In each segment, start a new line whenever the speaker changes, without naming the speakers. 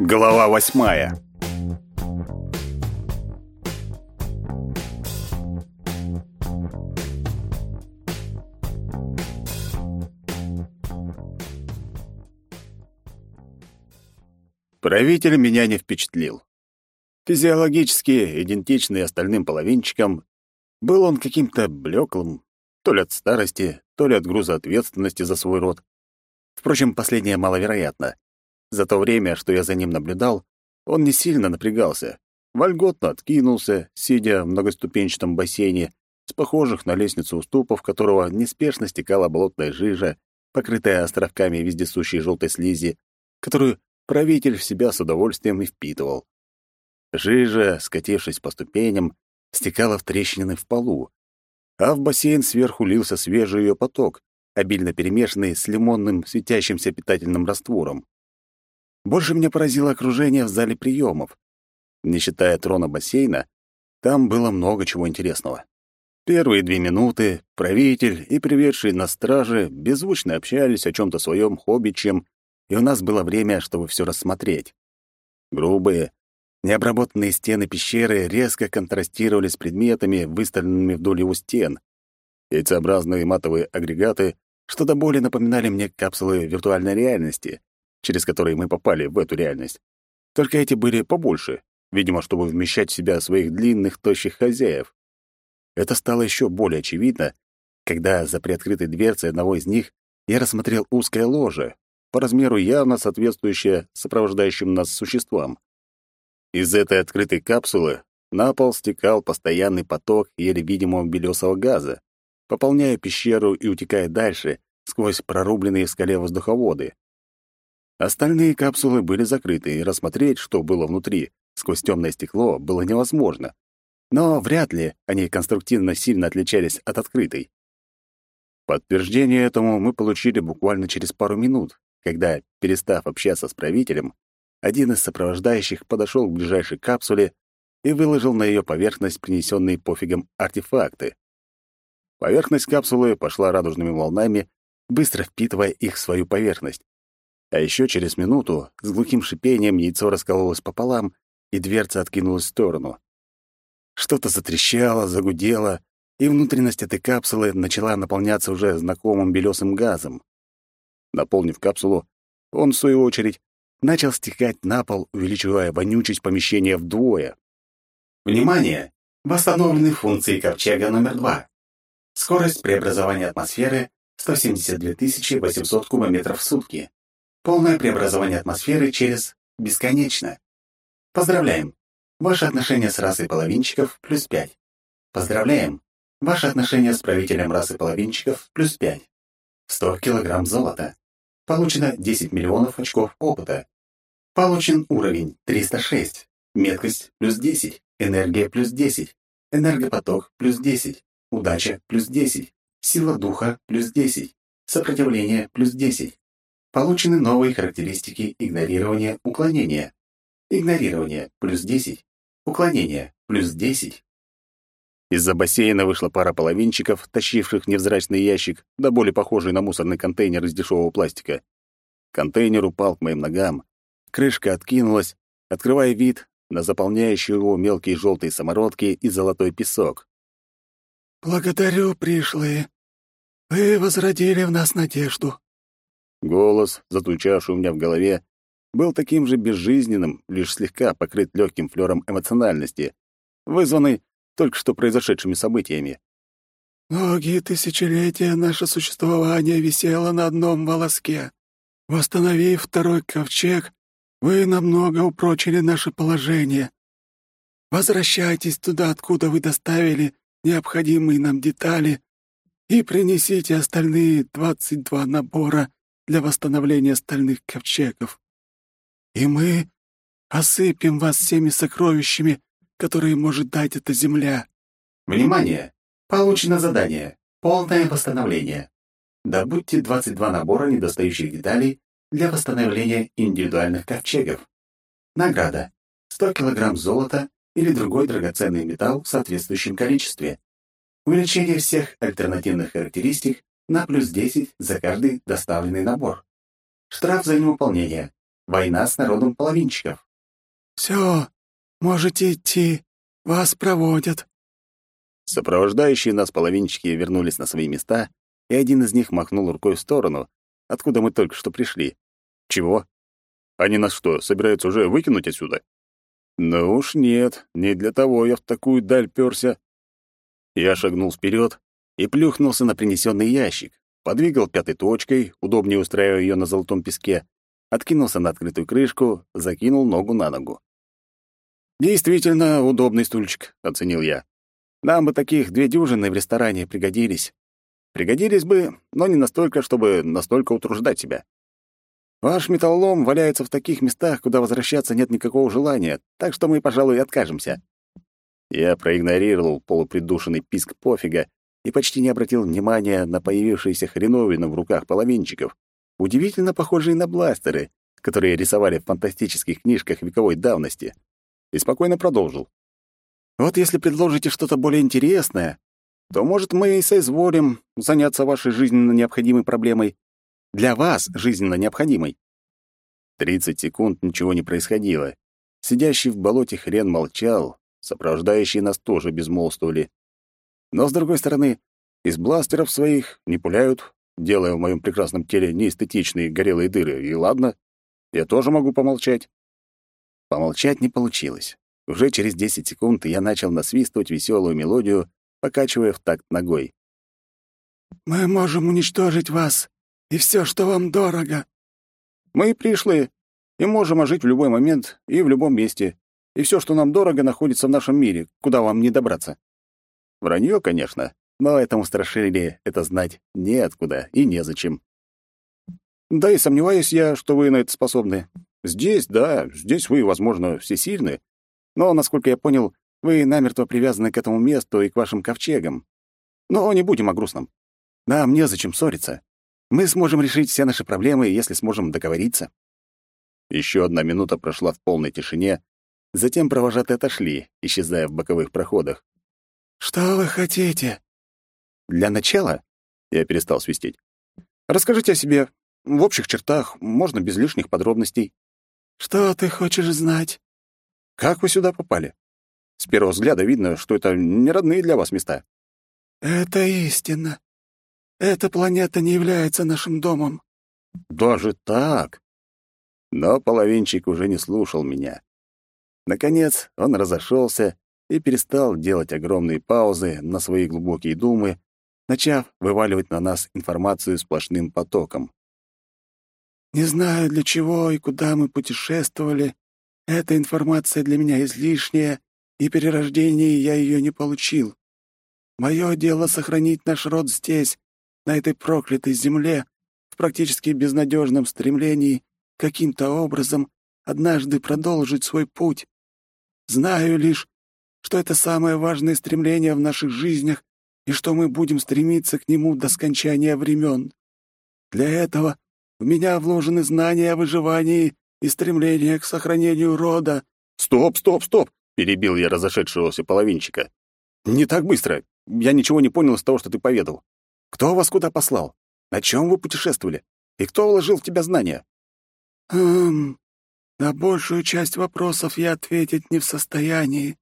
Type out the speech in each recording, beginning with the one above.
Глава восьмая. Правитель меня не впечатлил. Физиологически идентичный остальным половинчикам, был он каким-то блеклым, то ли от старости, то ли от груза ответственности за свой род. Впрочем, последнее маловероятно. За то время, что я за ним наблюдал, он не сильно напрягался. Вольготно откинулся, сидя в многоступенчатом бассейне, с похожих на лестницу уступов которого неспешно стекала болотная жижа, покрытая островками вездесущей желтой слизи, которую правитель в себя с удовольствием и впитывал. Жижа, скатившись по ступеням, стекала в трещины в полу, а в бассейн сверху лился свежий ее поток, обильно перемешанный с лимонным светящимся питательным раствором. Больше меня поразило окружение в зале приемов. Не считая трона бассейна, там было много чего интересного. Первые две минуты правитель и приведший на страже беззвучно общались о чем то своем хоббичем, и у нас было время, чтобы все рассмотреть. Грубые, необработанные стены пещеры резко контрастировали с предметами, выставленными вдоль его стен. Яйцеобразные матовые агрегаты что до боли напоминали мне капсулы виртуальной реальности, через которые мы попали в эту реальность. Только эти были побольше, видимо, чтобы вмещать в себя своих длинных, тощих хозяев. Это стало еще более очевидно, когда за приоткрытой дверцей одного из них я рассмотрел узкое ложе, по размеру явно соответствующее сопровождающим нас существам. Из этой открытой капсулы на пол стекал постоянный поток еле видимого белесого газа, пополняя пещеру и утекая дальше, сквозь прорубленные в скале воздуховоды. Остальные капсулы были закрыты, и рассмотреть, что было внутри, сквозь темное стекло, было невозможно. Но вряд ли они конструктивно сильно отличались от открытой. Подтверждение этому мы получили буквально через пару минут, когда, перестав общаться с правителем, один из сопровождающих подошел к ближайшей капсуле и выложил на ее поверхность принесенные пофигом артефакты. Поверхность капсулы пошла радужными волнами, быстро впитывая их в свою поверхность. А еще через минуту с глухим шипением яйцо раскололось пополам, и дверца откинулась в сторону. Что-то затрещало, загудело, и внутренность этой капсулы начала наполняться уже знакомым белесым газом. Наполнив капсулу, он, в свою очередь, начал стекать на пол, увеличивая вонючесть помещения вдвое.
Внимание! Восстановлены функции ковчега номер два. Скорость преобразования атмосферы 172 800 кубометров в сутки. Полное преобразование атмосферы через бесконечно. Поздравляем! Ваше отношение с расой половинчиков плюс 5. Поздравляем! Ваше отношение с правителем расы половинчиков плюс 5. 100 килограмм золота. Получено 10 миллионов очков опыта. Получен уровень 306. Меткость плюс 10. Энергия плюс 10. Энергопоток плюс 10. Удача плюс 10. Сила духа плюс 10. Сопротивление плюс 10. Получены новые характеристики игнорирования уклонения. Игнорирование плюс 10. Уклонение плюс 10.
Из-за бассейна вышла пара половинчиков, тащивших невзрачный ящик, да более похожий на мусорный контейнер из дешевого пластика. Контейнер упал к моим ногам. Крышка откинулась, открывая вид на заполняющие его мелкие желтые самородки и золотой песок.
«Благодарю, пришлые. Вы возродили в нас надежду».
Голос, затучавший у меня в голове, был таким же безжизненным, лишь слегка покрыт легким флером эмоциональности, вызванный только что произошедшими событиями.
«Многие тысячелетия наше существование висело на одном волоске. Восстановив второй ковчег, вы намного упрочили наше положение. Возвращайтесь туда, откуда вы доставили необходимые нам детали и принесите остальные 22 набора для восстановления стальных ковчегов. И мы осыпем вас всеми сокровищами, которые может дать эта земля.
Внимание! Получено задание. Полное восстановление. Добудьте 22 набора недостающих деталей для восстановления индивидуальных ковчегов. Награда. 100 килограмм золота или другой драгоценный металл в соответствующем количестве. Увеличение всех альтернативных характеристик на плюс 10 за каждый доставленный набор. Штраф за невыполнение Война с народом половинчиков.
Все, можете идти. Вас проводят.
Сопровождающие нас половинчики вернулись на свои места, и один из них махнул рукой в сторону, откуда мы только что пришли. Чего? Они нас что, собираются уже выкинуть отсюда? Ну уж нет, не для того я в такую даль пёрся. Я шагнул вперед и плюхнулся на принесенный ящик, подвигал пятой точкой, удобнее устраивая ее на золотом песке, откинулся на открытую крышку, закинул ногу на ногу. «Действительно удобный стульчик», — оценил я. «Нам бы таких две дюжины в ресторане пригодились. Пригодились бы, но не настолько, чтобы настолько утруждать себя. Ваш металлолом валяется в таких местах, куда возвращаться нет никакого желания, так что мы, пожалуй, откажемся». Я проигнорировал полупридушенный писк пофига и почти не обратил внимания на появившиеся хреновины в руках половинчиков, удивительно похожие на бластеры, которые рисовали в фантастических книжках вековой давности, и спокойно продолжил. «Вот если предложите что-то более интересное, то, может, мы и соизволим заняться вашей жизненно необходимой проблемой. Для вас жизненно необходимой». Тридцать секунд ничего не происходило. Сидящий в болоте хрен молчал, сопровождающие нас тоже безмолвствовали. Но, с другой стороны, из бластеров своих не пуляют, делая в моем прекрасном теле неэстетичные горелые дыры, и ладно, я тоже могу помолчать. Помолчать не получилось. Уже через 10 секунд я начал насвистывать веселую мелодию, покачивая в такт ногой.
«Мы можем уничтожить вас и все, что вам дорого».
«Мы пришли и можем ожить в любой момент и в любом месте, и все, что нам дорого, находится в нашем мире, куда вам не добраться». Вранье, конечно, но этому страшили это знать неоткуда и незачем. Да и сомневаюсь я, что вы на это способны. Здесь, да, здесь вы, возможно, всесильны, но, насколько я понял, вы намертво привязаны к этому месту и к вашим ковчегам. Но не будем о грустном. Нам незачем ссориться. Мы сможем решить все наши проблемы, если сможем договориться. Еще одна минута прошла в полной тишине, затем провожатые отошли, исчезая в боковых проходах.
«Что вы хотите?»
«Для начала...» — я перестал свистеть. «Расскажите о себе. В общих чертах, можно без лишних подробностей».
«Что ты хочешь знать?»
«Как вы сюда попали? С первого взгляда видно, что это не родные для вас места».
«Это истина. Эта планета не является нашим домом».
«Даже так?» Но половинчик уже не слушал меня. Наконец он разошелся и перестал делать огромные паузы на свои глубокие думы, начав вываливать на нас информацию сплошным потоком.
«Не знаю, для чего и куда мы путешествовали. Эта информация для меня излишняя, и при рождении я ее не получил. Мое дело — сохранить наш род здесь, на этой проклятой земле, в практически безнадежном стремлении каким-то образом однажды продолжить свой путь. Знаю лишь, что это самое важное стремление в наших жизнях и что мы будем стремиться к нему до скончания времен. Для этого в меня вложены знания о выживании и стремление к сохранению рода».
«Стоп, стоп, стоп!» — перебил я разошедшегося половинчика. «Не так быстро. Я ничего не понял из того, что ты поведал. Кто вас куда послал? На чем вы путешествовали? И кто вложил в тебя знания?»
«Эм, на большую часть вопросов я ответить не в состоянии.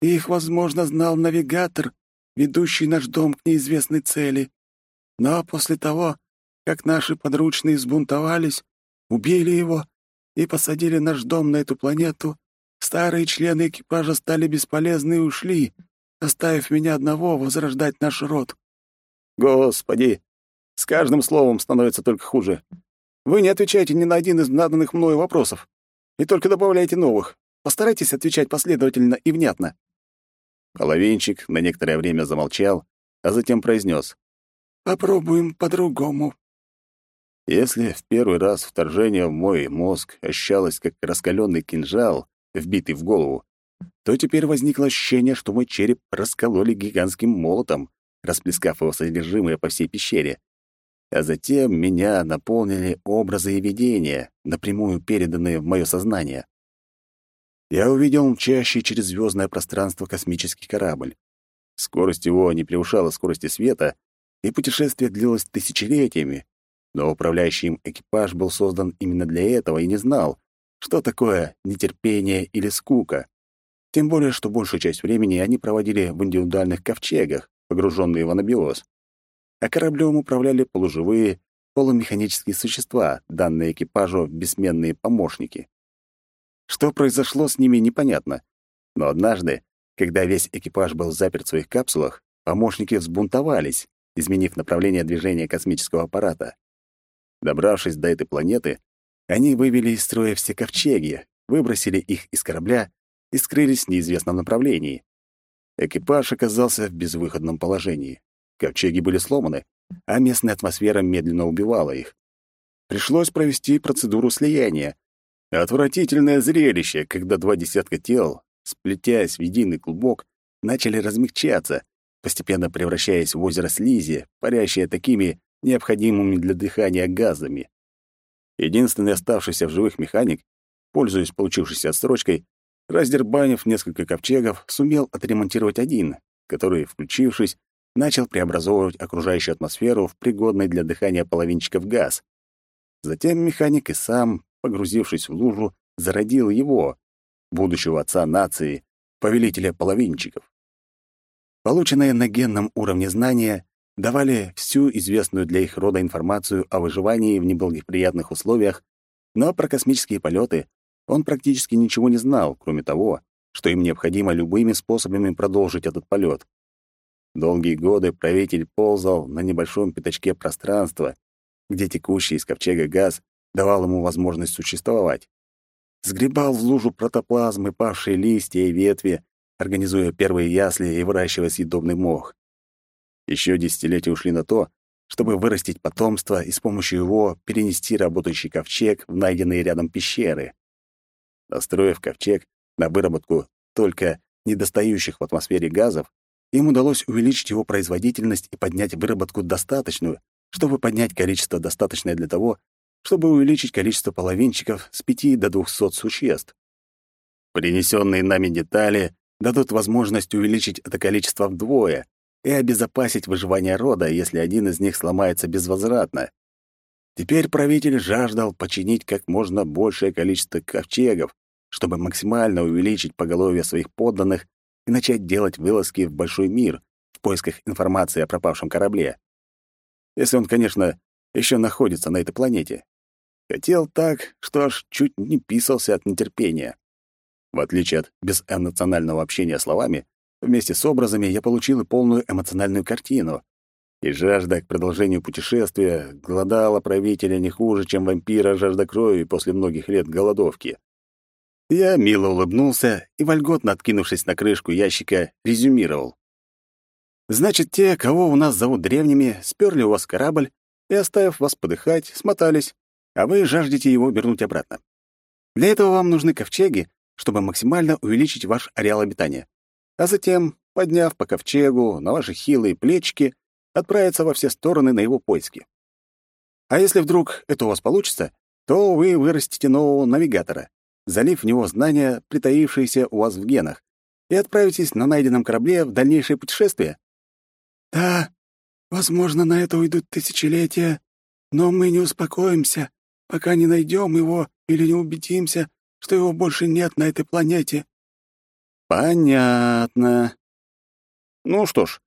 Их, возможно, знал навигатор, ведущий наш дом к неизвестной цели. Но после того, как наши подручные сбунтовались, убили его и посадили наш дом на эту планету, старые члены экипажа стали бесполезны и ушли, оставив меня одного возрождать наш род.
Господи, с каждым словом становится только хуже. Вы не отвечаете ни на один из заданных мною вопросов, и только добавляете новых. Постарайтесь отвечать последовательно и внятно. Половинчик на некоторое время замолчал, а затем произнес.
«Попробуем по-другому».
Если в первый раз вторжение в мой мозг ощущалось как раскаленный кинжал, вбитый в голову, то теперь возникло ощущение, что мой череп раскололи гигантским молотом, расплескав его содержимое по всей пещере. А затем меня наполнили образы и видения, напрямую переданные в мое сознание я увидел мчащий через звездное пространство космический корабль. Скорость его не превышала скорости света, и путешествие длилось тысячелетиями. Но управляющий им экипаж был создан именно для этого и не знал, что такое нетерпение или скука. Тем более, что большую часть времени они проводили в индивидуальных ковчегах, погруженные в анабиоз. А кораблем управляли полуживые, полумеханические существа, данные экипажу бессменные помощники. Что произошло с ними, непонятно. Но однажды, когда весь экипаж был заперт в своих капсулах, помощники взбунтовались, изменив направление движения космического аппарата. Добравшись до этой планеты, они вывели из строя все ковчеги, выбросили их из корабля и скрылись в неизвестном направлении. Экипаж оказался в безвыходном положении. Ковчеги были сломаны, а местная атмосфера медленно убивала их. Пришлось провести процедуру слияния. Отвратительное зрелище, когда два десятка тел, сплетясь в единый клубок, начали размягчаться, постепенно превращаясь в озеро слизи, парящее такими необходимыми для дыхания газами. Единственный оставшийся в живых механик, пользуясь получившейся отсрочкой, раздербанив несколько ковчегов, сумел отремонтировать один, который, включившись, начал преобразовывать окружающую атмосферу в пригодный для дыхания половинчиков газ. Затем механик и сам, погрузившись в лужу, зародил его, будущего отца нации, повелителя половинчиков. Полученные на генном уровне знания давали всю известную для их рода информацию о выживании в неблагоприятных условиях, но про космические полеты он практически ничего не знал, кроме того, что им необходимо любыми способами продолжить этот полет. Долгие годы правитель ползал на небольшом пятачке пространства, где текущий из ковчега газ давал ему возможность существовать. Сгребал в лужу протоплазмы павшие листья и ветви, организуя первые ясли и выращивая съедобный мох. Еще десятилетия ушли на то, чтобы вырастить потомство и с помощью его перенести работающий ковчег в найденные рядом пещеры. Настроив ковчег на выработку только недостающих в атмосфере газов, им удалось увеличить его производительность и поднять выработку достаточную, чтобы поднять количество достаточное для того, чтобы увеличить количество половинчиков с 5 до 200 существ. Принесенные нами детали дадут возможность увеличить это количество вдвое, и обезопасить выживание рода, если один из них сломается безвозвратно. Теперь правитель жаждал починить как можно большее количество ковчегов, чтобы максимально увеличить поголовье своих подданных и начать делать вылазки в большой мир в поисках информации о пропавшем корабле. Если он, конечно, еще находится на этой планете. Хотел так, что аж чуть не писался от нетерпения. В отличие от безэмоционального общения словами, Вместе с образами я получил и полную эмоциональную картину. И жажда к продолжению путешествия голодала правителя не хуже, чем вампира жажда крови после многих лет голодовки. Я мило улыбнулся и, вольготно откинувшись на крышку ящика, резюмировал. «Значит, те, кого у нас зовут древними, сперли у вас корабль и, оставив вас подыхать, смотались, а вы жаждете его вернуть обратно. Для этого вам нужны ковчеги, чтобы максимально увеличить ваш ареал обитания а затем, подняв по ковчегу на ваши хилые плечики, отправиться во все стороны на его поиски. А если вдруг это у вас получится, то вы вырастите нового навигатора, залив в него знания, притаившиеся у вас в генах, и отправитесь на найденном корабле в дальнейшее путешествие.
Возможно, на это уйдут тысячелетия, но мы не успокоимся, пока не найдем его или не убедимся, что его больше нет на этой планете.
Понятно. Ну что ж,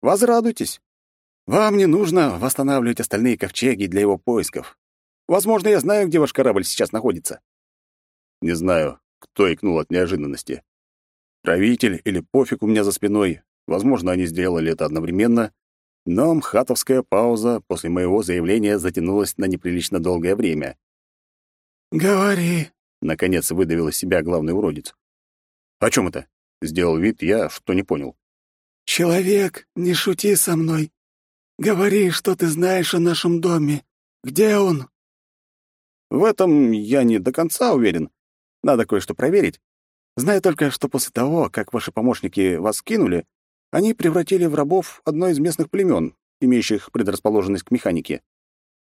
возрадуйтесь. Вам не нужно восстанавливать остальные ковчеги для его поисков. Возможно, я знаю, где ваш корабль сейчас находится. Не знаю, кто икнул от неожиданности. Правитель или пофиг у меня за спиной. Возможно, они сделали это одновременно, но мхатовская пауза после моего заявления затянулась на неприлично долгое время.
«Говори», —
наконец выдавил из себя главный уродец. «О чем это?» — сделал вид я, что не понял.
«Человек, не шути со мной. Говори, что ты знаешь о нашем доме. Где он?»
«В этом я не до конца уверен. Надо кое-что проверить. Знаю только, что после того, как ваши помощники вас кинули, они превратили в рабов одно из местных племен, имеющих предрасположенность к механике.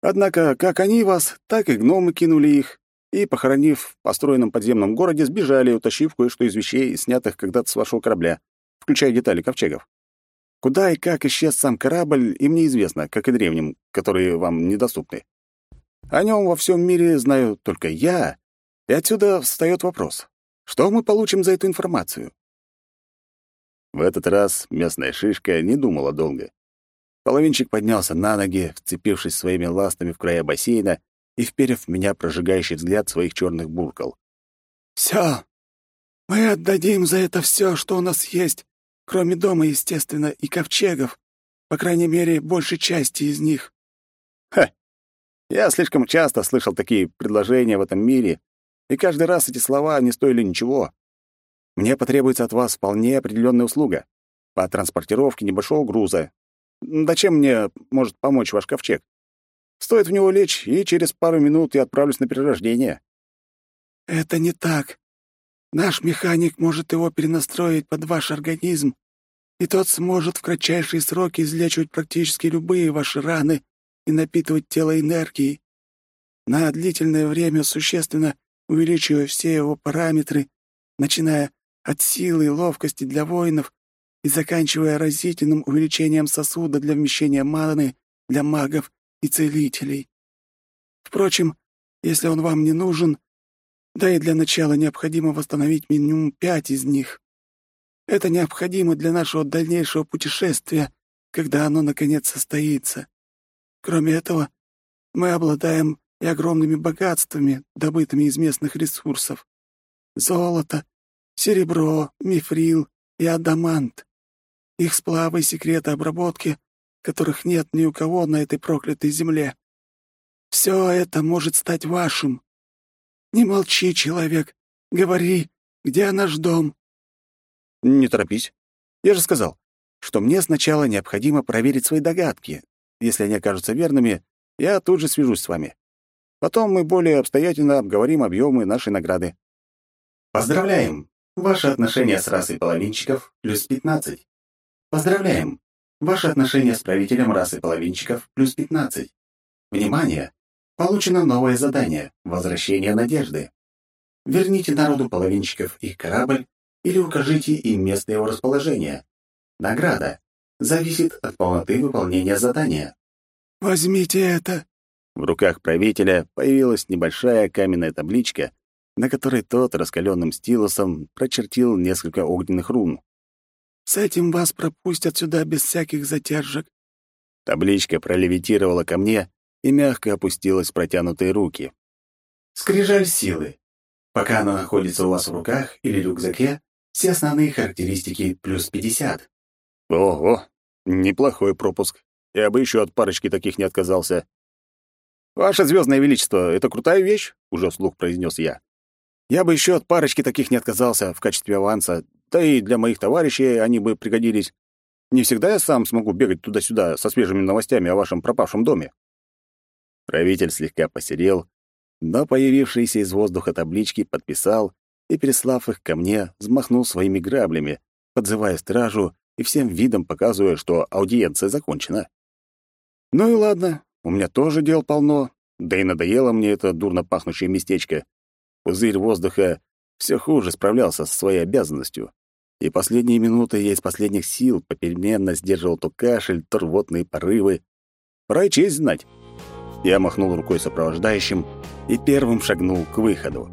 Однако как они вас, так и гномы кинули их, и, похоронив в построенном подземном городе, сбежали, утащив кое-что из вещей, снятых когда-то с вашего корабля, включая детали ковчегов. Куда и как исчез сам корабль, им неизвестно, как и древним, которые вам недоступны. О нем во всем мире знаю только я, и отсюда встает вопрос. Что мы получим за эту информацию? В этот раз местная шишка не думала долго. Половинчик поднялся на ноги, вцепившись своими ластами в края бассейна и вперев в меня прожигающий взгляд своих черных буркал.
«Все. Мы отдадим за это все, что у нас есть, кроме дома, естественно, и ковчегов, по крайней мере, большей части из них».
Ха! Я слишком часто слышал такие предложения в этом мире, и каждый раз эти слова не стоили ничего. Мне потребуется от вас вполне определенная услуга по транспортировке небольшого груза. Зачем мне может помочь ваш ковчег? Стоит в него лечь, и через пару минут я отправлюсь на перерождение».
«Это не так. Наш механик может его перенастроить под ваш организм, и тот сможет в кратчайшие сроки излечивать практически любые ваши раны и напитывать тело энергией. На длительное время существенно увеличивая все его параметры, начиная от силы и ловкости для воинов и заканчивая разительным увеличением сосуда для вмещения маны для магов и целителей. Впрочем, если он вам не нужен, да и для начала необходимо восстановить минимум пять из них. Это необходимо для нашего дальнейшего путешествия, когда оно, наконец, состоится. Кроме этого, мы обладаем и огромными богатствами, добытыми из местных ресурсов. Золото, серебро, мифрил и адамант. Их сплавы и секреты обработки, которых нет ни у кого на этой проклятой земле. Все это может стать вашим. Не молчи, человек, говори, где наш дом?»
«Не торопись. Я же сказал, что мне сначала необходимо проверить свои догадки. Если они окажутся верными, я тут же свяжусь с вами. Потом мы более обстоятельно обговорим объемы нашей награды».
«Поздравляем! Ваши отношения с расой половинчиков плюс 15. Поздравляем! Ваши отношения с правителем расы половинчиков плюс 15. Внимание! Получено новое задание «Возвращение надежды». Верните народу половинчиков их корабль или укажите им место его расположения. Награда зависит от полноты выполнения задания.
«Возьмите это!»
В руках правителя появилась небольшая каменная табличка, на которой тот раскаленным стилусом прочертил несколько огненных рун.
«С этим вас пропустят сюда без всяких затяжек».
Табличка пролевитировала ко мне и мягко опустилась в протянутые руки.
Скрижаль силы. Пока она находится у вас в руках или рюкзаке, все основные характеристики плюс 50.
Ого, неплохой пропуск. Я бы еще от парочки таких не отказался. «Ваше звездное величество, это крутая вещь», — уже вслух произнес я. Я бы еще от парочки таких не отказался в качестве аванса, да и для моих товарищей они бы пригодились. Не всегда я сам смогу бегать туда-сюда со свежими новостями о вашем пропавшем доме». Правитель слегка посерел, но появившиеся из воздуха таблички подписал и, переслав их ко мне, взмахнул своими граблями, подзывая стражу и всем видом показывая, что аудиенция закончена. Ну и ладно, у меня тоже дел полно, да и надоело мне это дурно пахнущее местечко. Пузырь воздуха все хуже справлялся со своей обязанностью, и последние минуты я из последних сил попеременно сдерживал то кашель, то рвотные порывы. Пора и честь знать. Я махнул рукой сопровождающим и первым шагнул к выходу.